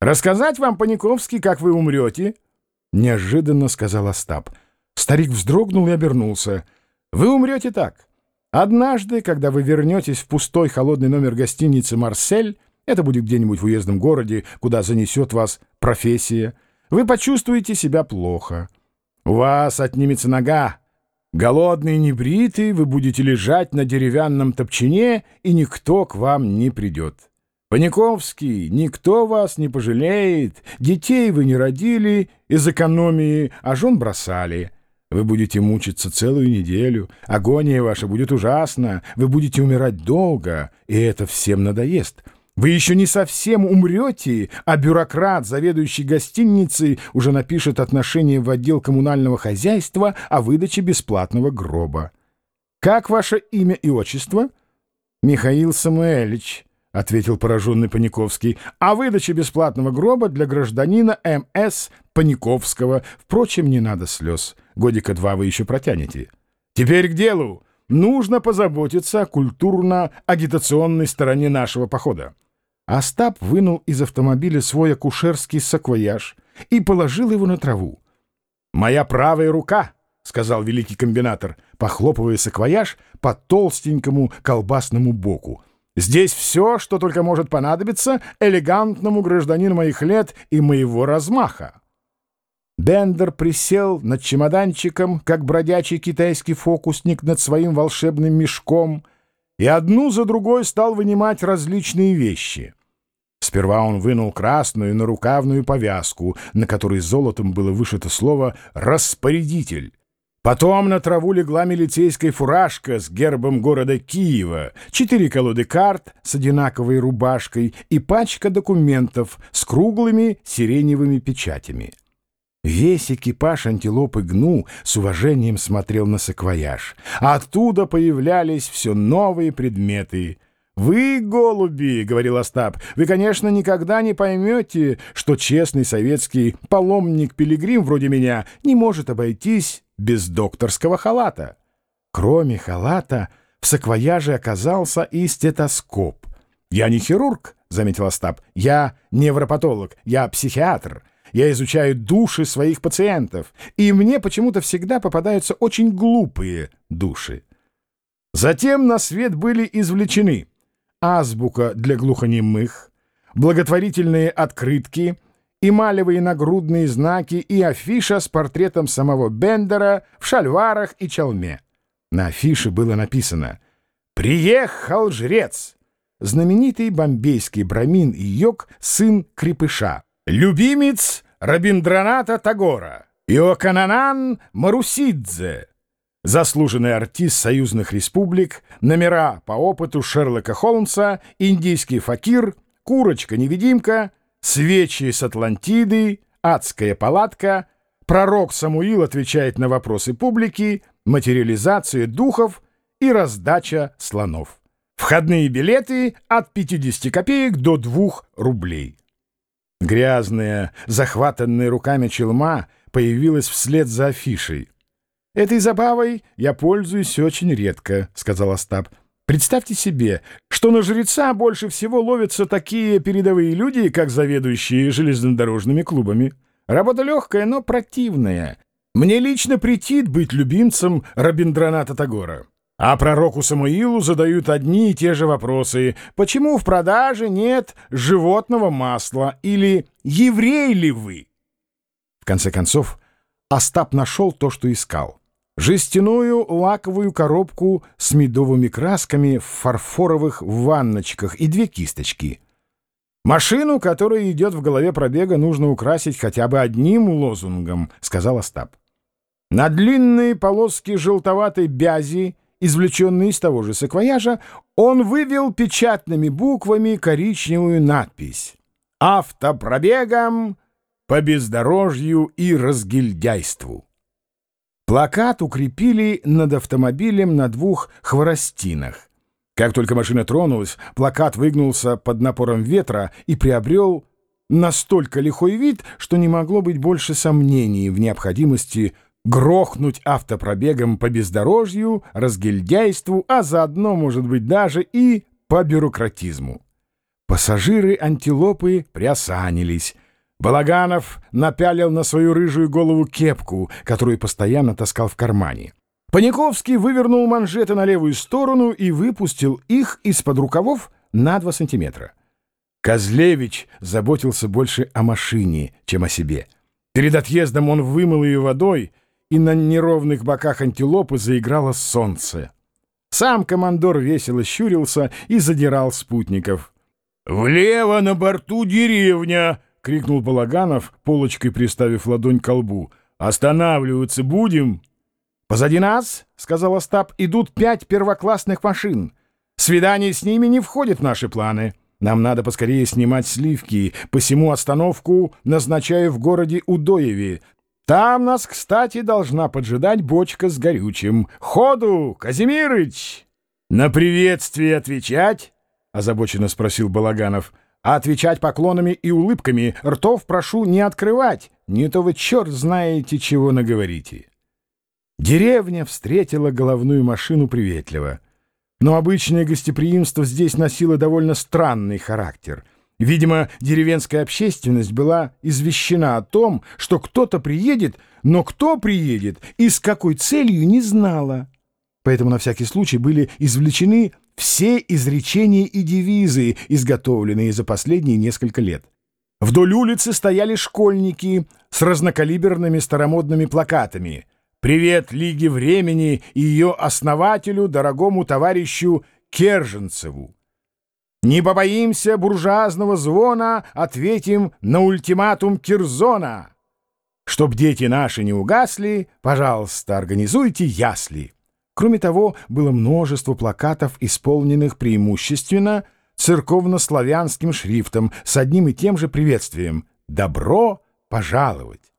Рассказать вам, Паниковский, как вы умрете?» Неожиданно сказал Остап. Старик вздрогнул и обернулся. «Вы умрете так. Однажды, когда вы вернетесь в пустой холодный номер гостиницы «Марсель», это будет где-нибудь в уездном городе, куда занесет вас профессия, вы почувствуете себя плохо. У вас отнимется нога. Голодный и небритый, вы будете лежать на деревянном топчине, и никто к вам не придет. Паниковский, никто вас не пожалеет, детей вы не родили из экономии, а жен бросали. Вы будете мучиться целую неделю, агония ваша будет ужасна, вы будете умирать долго, и это всем надоест». Вы еще не совсем умрете, а бюрократ, заведующий гостиницей, уже напишет отношение в отдел коммунального хозяйства о выдаче бесплатного гроба. Как ваше имя и отчество? Михаил Самуэльевич, — ответил пораженный Паниковский, — о выдаче бесплатного гроба для гражданина М.С. Паниковского. Впрочем, не надо слез. Годика два вы еще протянете. Теперь к делу. Нужно позаботиться о культурно-агитационной стороне нашего похода. Остап вынул из автомобиля свой акушерский саквояж и положил его на траву. «Моя правая рука!» — сказал великий комбинатор, похлопывая саквояж по толстенькому колбасному боку. «Здесь все, что только может понадобиться элегантному гражданину моих лет и моего размаха». Бендер присел над чемоданчиком, как бродячий китайский фокусник над своим волшебным мешком, и одну за другой стал вынимать различные вещи. Сперва он вынул красную нарукавную повязку, на которой золотом было вышито слово «распорядитель». Потом на траву легла милицейская фуражка с гербом города Киева, четыре колоды карт с одинаковой рубашкой и пачка документов с круглыми сиреневыми печатями. Весь экипаж антилопы Гну с уважением смотрел на саквояж. Оттуда появлялись все новые предметы — «Вы, голуби, — говорил Остап, — вы, конечно, никогда не поймете, что честный советский паломник-пилигрим вроде меня не может обойтись без докторского халата». Кроме халата в саквояже оказался и стетоскоп. «Я не хирург», — заметил Остап, — «я невропатолог, я психиатр». Я изучаю души своих пациентов, и мне почему-то всегда попадаются очень глупые души. Затем на свет были извлечены азбука для глухонемых, благотворительные открытки, эмалевые нагрудные знаки и афиша с портретом самого Бендера в шальварах и чалме. На афише было написано «Приехал жрец!» Знаменитый бомбейский брамин и йог, сын крепыша, любимец Рабиндраната Тагора, Иокананан Марусидзе, заслуженный артист союзных республик, номера по опыту Шерлока Холмса, индийский факир, курочка-невидимка, свечи с Атлантиды, адская палатка, пророк Самуил отвечает на вопросы публики, материализация духов и раздача слонов. Входные билеты от 50 копеек до 2 рублей. Грязная, захватанная руками челма появилась вслед за афишей. «Этой забавой я пользуюсь очень редко», — сказал Остап. «Представьте себе, что на жреца больше всего ловятся такие передовые люди, как заведующие железнодорожными клубами. Работа легкая, но противная. Мне лично претит быть любимцем Рабиндраната Тагора. А пророку Самуилу задают одни и те же вопросы. Почему в продаже нет животного масла? Или еврей ли вы? В конце концов, Остап нашел то, что искал жестяную лаковую коробку с медовыми красками в фарфоровых ванночках и две кисточки. «Машину, которая идет в голове пробега, нужно украсить хотя бы одним лозунгом», — сказал Остап. На длинные полоски желтоватой бязи, извлеченные из того же саквояжа, он вывел печатными буквами коричневую надпись «Автопробегом по бездорожью и разгильдяйству». Плакат укрепили над автомобилем на двух хворостинах. Как только машина тронулась, плакат выгнулся под напором ветра и приобрел настолько лихой вид, что не могло быть больше сомнений в необходимости грохнуть автопробегом по бездорожью, разгильдяйству, а заодно, может быть, даже и по бюрократизму. Пассажиры антилопы приосанились. Балаганов напялил на свою рыжую голову кепку, которую постоянно таскал в кармане. Паниковский вывернул манжеты на левую сторону и выпустил их из-под рукавов на два сантиметра. Козлевич заботился больше о машине, чем о себе. Перед отъездом он вымыл ее водой, и на неровных боках антилопы заиграло солнце. Сам командор весело щурился и задирал спутников. «Влево на борту деревня!» — крикнул Балаганов, полочкой приставив ладонь к лбу. «Останавливаться будем?» «Позади нас, — сказал Остап, — идут пять первоклассных машин. Свидание с ними не входит в наши планы. Нам надо поскорее снимать сливки, посему остановку назначаю в городе Удоеве. Там нас, кстати, должна поджидать бочка с горючим. Ходу, Казимирыч!» «На приветствие отвечать?» озабоченно спросил Балаганов. «А отвечать поклонами и улыбками ртов прошу не открывать, не то вы черт знаете, чего наговорите». Деревня встретила головную машину приветливо. Но обычное гостеприимство здесь носило довольно странный характер. Видимо, деревенская общественность была извещена о том, что кто-то приедет, но кто приедет и с какой целью не знала. Поэтому на всякий случай были извлечены все изречения и девизы, изготовленные за последние несколько лет. Вдоль улицы стояли школьники с разнокалиберными старомодными плакатами «Привет Лиге Времени и ее основателю, дорогому товарищу Керженцеву». «Не побоимся буржуазного звона, ответим на ультиматум Кирзона. Чтоб дети наши не угасли, пожалуйста, организуйте ясли». Кроме того, было множество плакатов, исполненных преимущественно церковно-славянским шрифтом с одним и тем же приветствием «Добро пожаловать!».